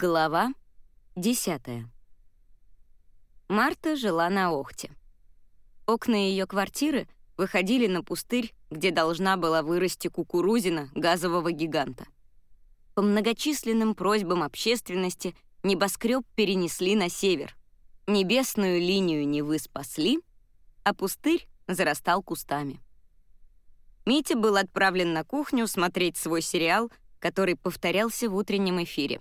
Глава 10. Марта жила на Охте. Окна ее квартиры выходили на пустырь, где должна была вырасти кукурузина газового гиганта. По многочисленным просьбам общественности небоскреб перенесли на север. Небесную линию Невы спасли, а пустырь зарастал кустами. Митя был отправлен на кухню смотреть свой сериал, который повторялся в утреннем эфире.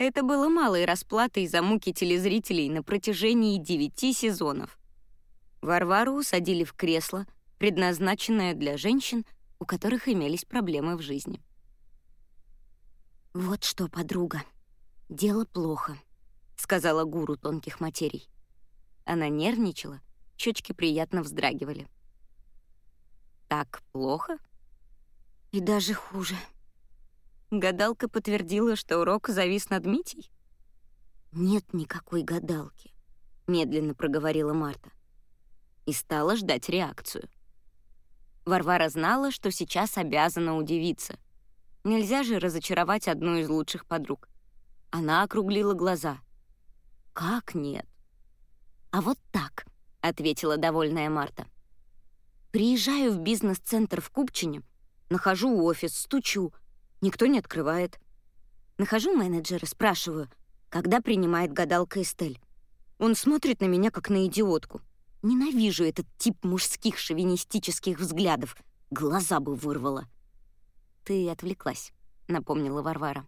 Это было малой расплатой за муки телезрителей на протяжении девяти сезонов. Варвару усадили в кресло, предназначенное для женщин, у которых имелись проблемы в жизни. «Вот что, подруга, дело плохо», — сказала гуру тонких материй. Она нервничала, щечки приятно вздрагивали. «Так плохо?» «И даже хуже», Гадалка подтвердила, что урок завис над Митей? «Нет никакой гадалки», — медленно проговорила Марта. И стала ждать реакцию. Варвара знала, что сейчас обязана удивиться. Нельзя же разочаровать одну из лучших подруг. Она округлила глаза. «Как нет?» «А вот так», — ответила довольная Марта. «Приезжаю в бизнес-центр в Купчине, нахожу офис, стучу, Никто не открывает. Нахожу менеджера, спрашиваю, когда принимает гадалка Эстель. Он смотрит на меня, как на идиотку. Ненавижу этот тип мужских шовинистических взглядов. Глаза бы вырвала. «Ты отвлеклась», — напомнила Варвара.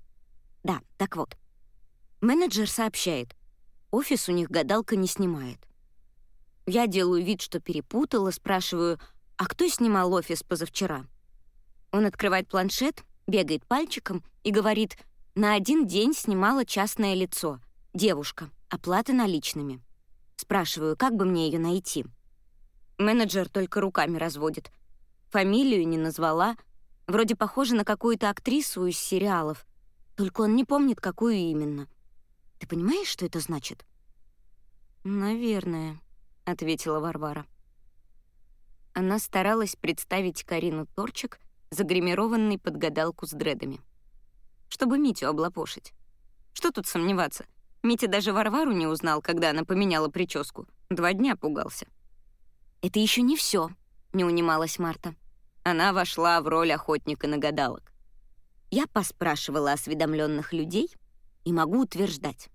«Да, так вот. Менеджер сообщает. Офис у них гадалка не снимает. Я делаю вид, что перепутала, спрашиваю, а кто снимал офис позавчера? Он открывает планшет, бегает пальчиком и говорит, на один день снимала частное лицо, девушка, оплата наличными. Спрашиваю, как бы мне ее найти? Менеджер только руками разводит. Фамилию не назвала, вроде похожа на какую-то актрису из сериалов, только он не помнит, какую именно. Ты понимаешь, что это значит? «Наверное», — ответила Варвара. Она старалась представить Карину Торчик — загримированный под гадалку с дредами. Чтобы Митю облапошить. Что тут сомневаться? Митя даже Варвару не узнал, когда она поменяла прическу. Два дня пугался. «Это еще не все, не унималась Марта. Она вошла в роль охотника на гадалок. Я поспрашивала осведомленных людей и могу утверждать,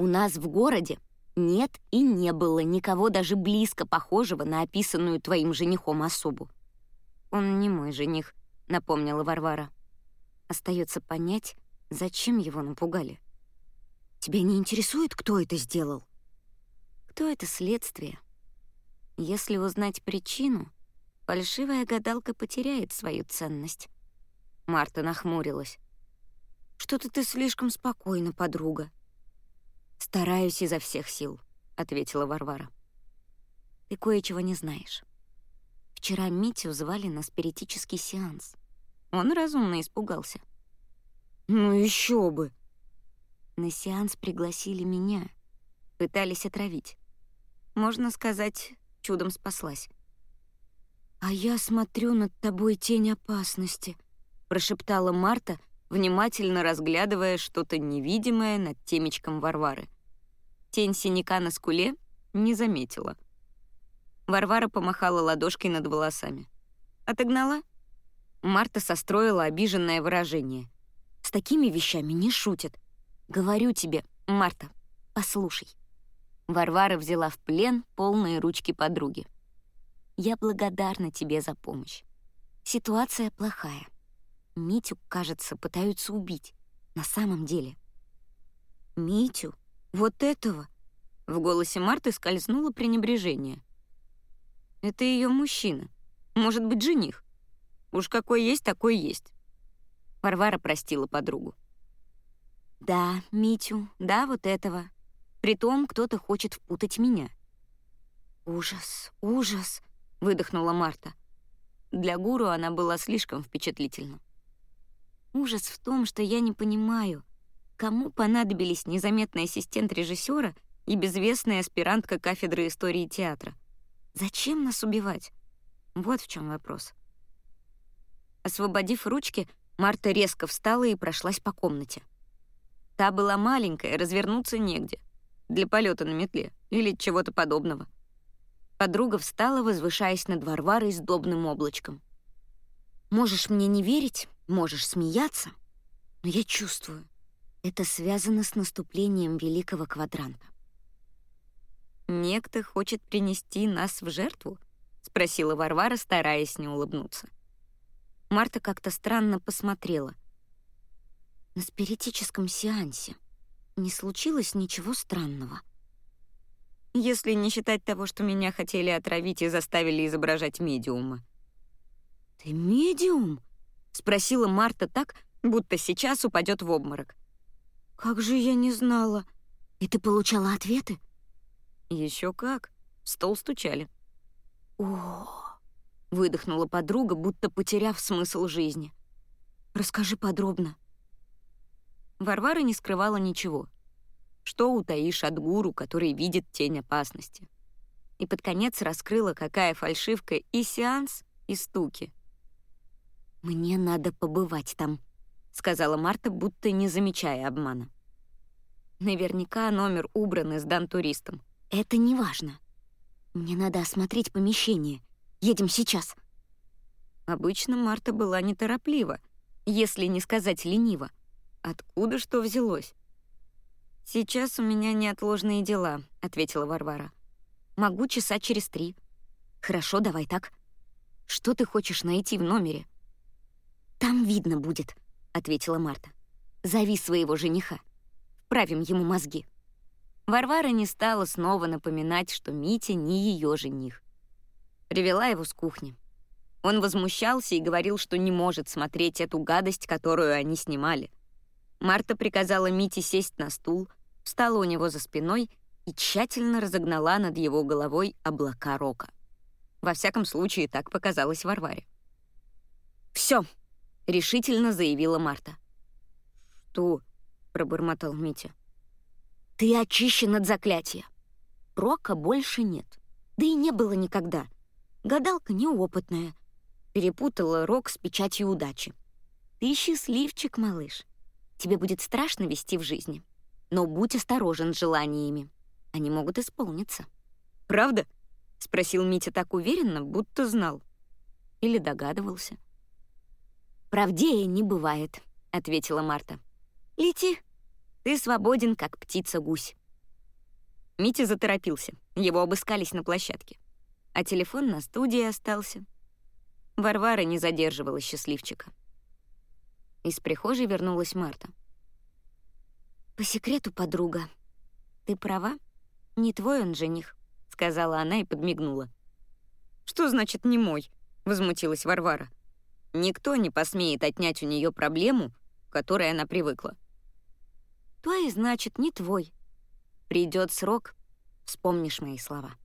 у нас в городе нет и не было никого даже близко похожего на описанную твоим женихом особу. Он не мой жених, напомнила Варвара. Остается понять, зачем его напугали. Тебя не интересует, кто это сделал? Кто это следствие? Если узнать причину, фальшивая гадалка потеряет свою ценность. Марта нахмурилась. «Что-то ты слишком спокойна, подруга». «Стараюсь изо всех сил», — ответила Варвара. «Ты кое-чего не знаешь. Вчера Митю звали на спиритический сеанс. Он разумно испугался. «Ну еще бы!» На сеанс пригласили меня. Пытались отравить. Можно сказать, чудом спаслась. «А я смотрю над тобой тень опасности», — прошептала Марта, внимательно разглядывая что-то невидимое над темечком Варвары. Тень синяка на скуле не заметила. Варвара помахала ладошкой над волосами. «Отогнала?» Марта состроила обиженное выражение. «С такими вещами не шутят. Говорю тебе, Марта, послушай». Варвара взяла в плен полные ручки подруги. «Я благодарна тебе за помощь. Ситуация плохая. Митю, кажется, пытаются убить. На самом деле». «Митю? Вот этого?» В голосе Марты скользнуло пренебрежение. «Это ее мужчина. Может быть, жених. Уж какой есть, такой есть. Варвара простила подругу. Да, Митю, да, вот этого. Притом кто-то хочет впутать меня. Ужас, ужас, выдохнула Марта. Для гуру она была слишком впечатлительна. Ужас в том, что я не понимаю, кому понадобились незаметный ассистент режиссера и безвестная аспирантка кафедры истории театра. Зачем нас убивать? Вот в чем вопрос. Освободив ручки, Марта резко встала и прошлась по комнате. Та была маленькая, развернуться негде. Для полета на метле или чего-то подобного. Подруга встала, возвышаясь над Варварой с добным облачком. «Можешь мне не верить, можешь смеяться, но я чувствую, это связано с наступлением Великого Квадранта». «Некто хочет принести нас в жертву?» — спросила Варвара, стараясь не улыбнуться. Марта как-то странно посмотрела. «На спиритическом сеансе не случилось ничего странного?» если не считать того, что меня хотели отравить и заставили изображать медиума. «Ты медиум?» — спросила Марта так, будто сейчас упадет в обморок. «Как же я не знала. И ты получала ответы?» Еще как. В стол стучали. «О!» — выдохнула подруга, будто потеряв смысл жизни. «Расскажи подробно». Варвара не скрывала ничего — что утаишь от гуру, который видит тень опасности? И под конец раскрыла, какая фальшивка и сеанс, и стуки. «Мне надо побывать там», — сказала Марта, будто не замечая обмана. Наверняка номер убран и сдан туристам. Это не важно. Мне надо осмотреть помещение. Едем сейчас. Обычно Марта была нетороплива, если не сказать ленива. Откуда что взялось? «Сейчас у меня неотложные дела», — ответила Варвара. «Могу часа через три». «Хорошо, давай так. Что ты хочешь найти в номере?» «Там видно будет», — ответила Марта. «Зови своего жениха. Вправим ему мозги». Варвара не стала снова напоминать, что Митя не ее жених. Привела его с кухни. Он возмущался и говорил, что не может смотреть эту гадость, которую они снимали. Марта приказала Мите сесть на стул — встала у него за спиной и тщательно разогнала над его головой облака рока. Во всяком случае, так показалось Варваре. «Все!» — решительно заявила Марта. «Что?» — пробормотал Митя. «Ты очищен от заклятия. Рока больше нет. Да и не было никогда. Гадалка неопытная. Перепутала рок с печатью удачи. Ты счастливчик, малыш. Тебе будет страшно вести в жизни но будь осторожен с желаниями. Они могут исполниться. «Правда?» — спросил Митя так уверенно, будто знал. Или догадывался. «Правдее не бывает», — ответила Марта. «Лети. Ты свободен, как птица-гусь». Митя заторопился. Его обыскались на площадке. А телефон на студии остался. Варвара не задерживала счастливчика. Из прихожей вернулась Марта. «По секрету, подруга, ты права, не твой он жених», — сказала она и подмигнула. «Что значит «не мой»?» — возмутилась Варвара. «Никто не посмеет отнять у нее проблему, к которой она привыкла». «То и значит, не твой. Придет срок, вспомнишь мои слова».